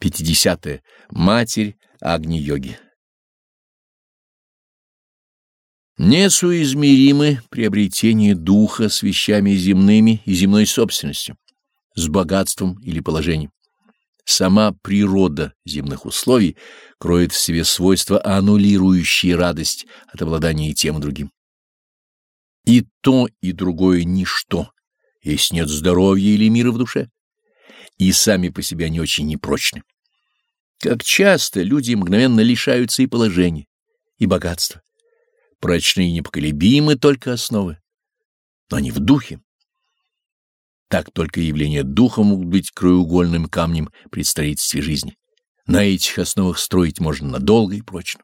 50. -е. Матерь Агни-йоги Несуизмеримы приобретение духа с вещами земными и земной собственностью, с богатством или положением. Сама природа земных условий кроет в себе свойства, аннулирующие радость от обладания тем и другим. И то, и другое — ничто, если нет здоровья или мира в душе, и сами по себе они очень непрочны. Как часто люди мгновенно лишаются и положения, и богатства прочны и непоколебимы только основы, но не в духе. Так только явления духа могут быть краеугольным камнем при строительстве жизни. На этих основах строить можно надолго и прочно.